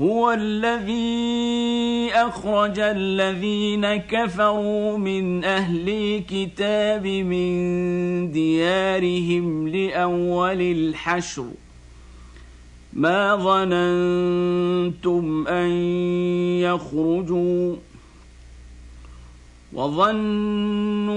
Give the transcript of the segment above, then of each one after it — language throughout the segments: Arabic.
هو الذي أخرج الذين كفروا من أهل الكتاب من ديارهم لأول الحشر. ما ظننتم أن يخرجوا وظنوا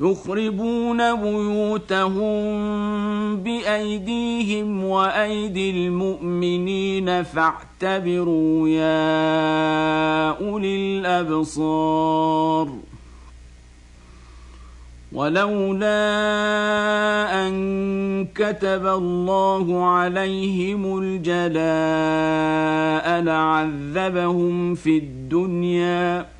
يخربون بيوتهم بأيديهم وأيدي المؤمنين فاعتبروا يا أولي الأبصار. ولولا أن كتب الله عليهم الجلاء لعذبهم في الدنيا.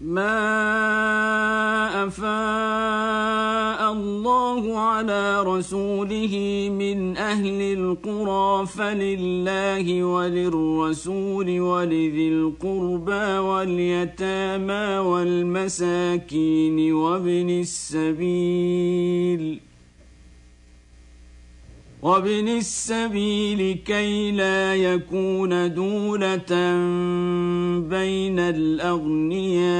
ما افاء الله على رسوله من أهل القرى فلله وللرسول ولذي القربى واليتامى والمساكين وابن السبيل وابن السبيل كي لا يكون دولة بين الأغنياء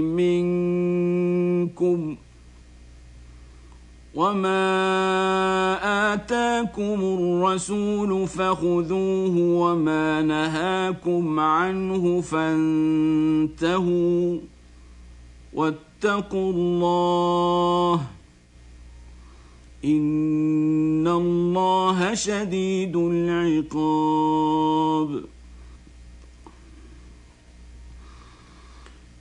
منكم. وما آتاكم الرسول فخذوه وما نهاكم عنه فانتهوا واتقوا الله ۖ ان الله شديد العقاب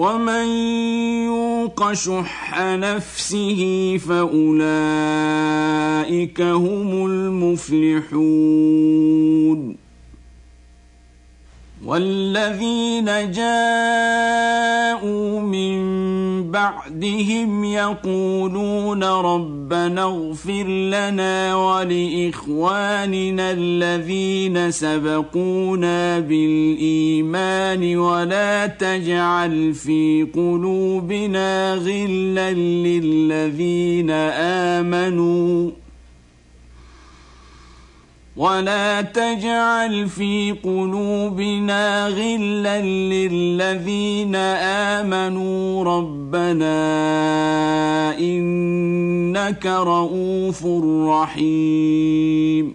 ومن يوق شح نفسه فاولئك هم المفلحون والذين جاءوا من بعدهم يقولون ربنا اغفر لنا ولاخواننا الذين سبقونا بالايمان ولا تجعل في قلوبنا غلا للذين امنوا ولا تجعل في قلوبنا غلا للذين امنوا ربنا انك رءوف رحيم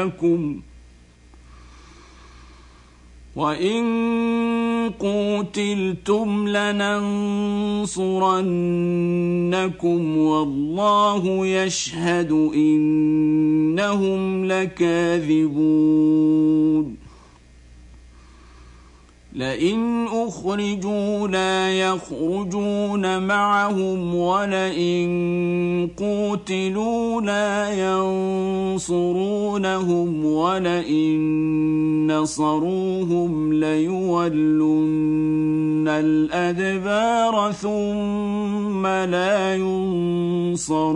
لكم وإن قوتلتم لننصرنكم والله يشهد إنهم لكاذبون لئن أخرجوا لا يخرجون معهم ولئن قوتلوا لا ينصرونهم ولئن نصروهم ليولن الأدبار ثم لا ينصرون.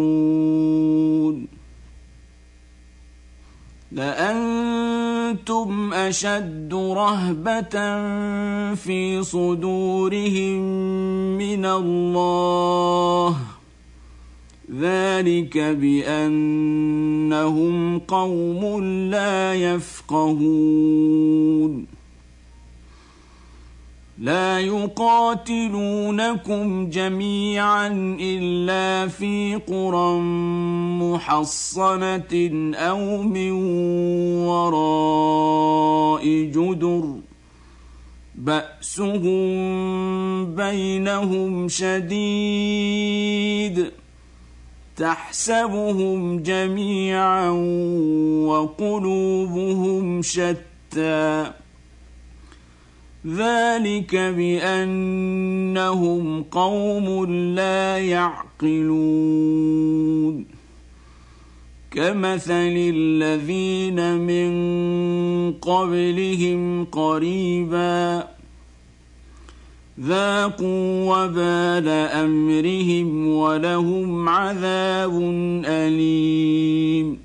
لانتم أشد رهبة في صدورهم من الله. ذلك بأنهم قوم لا يفقهون. لا يقاتلونكم جميعا إلا في قرى محصنة أو من وراء جدر. بأسهم بينهم شديد. تحسبهم جميعا وقلوبهم شتى. ذلك بانهم قوم لا يعقلون كمثل الذين من قبلهم قريبا ذاقوا وبال امرهم ولهم عذاب اليم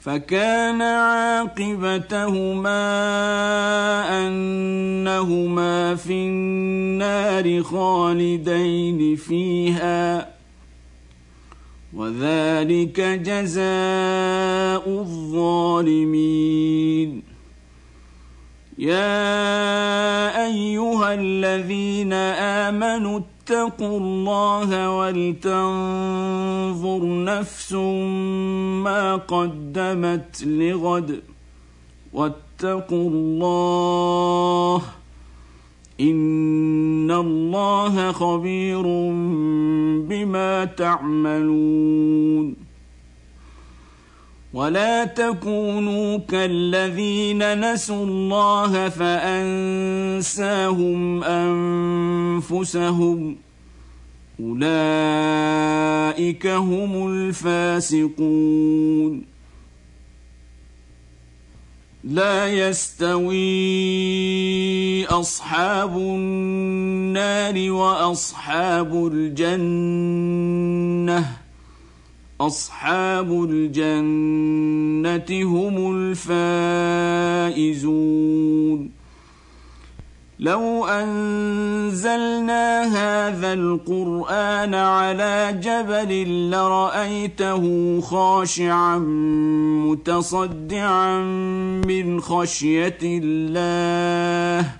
فكان عاقبتهما أنهما في النار خالدين فيها. وذلك جزاء الظالمين. يا أيها الذين آمنوا اتقوا الله ولتنظر نفس ما قدمت لغد. واتقوا الله إن الله خبير بما تعملون. ولا تكونوا كالذين نسوا الله فانساهم انفسهم اولئك هم الفاسقون لا يستوي اصحاب النار واصحاب الجنه أصحاب الجنة هم الفائزون. لو أنزلنا هذا القرآن على جبل لرأيته خاشعا متصدعا من خشية الله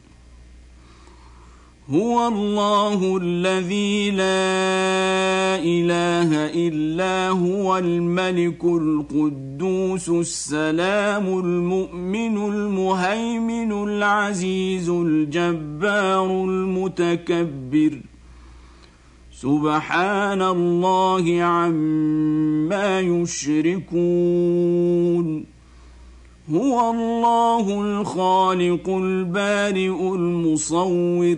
هو الله الذي لا إله إلا هو الملك القدوس السلام المؤمن المهيمن العزيز الجبار المتكبر. سبحان الله عما يشركون. هو الله الخالق البارئ المصور.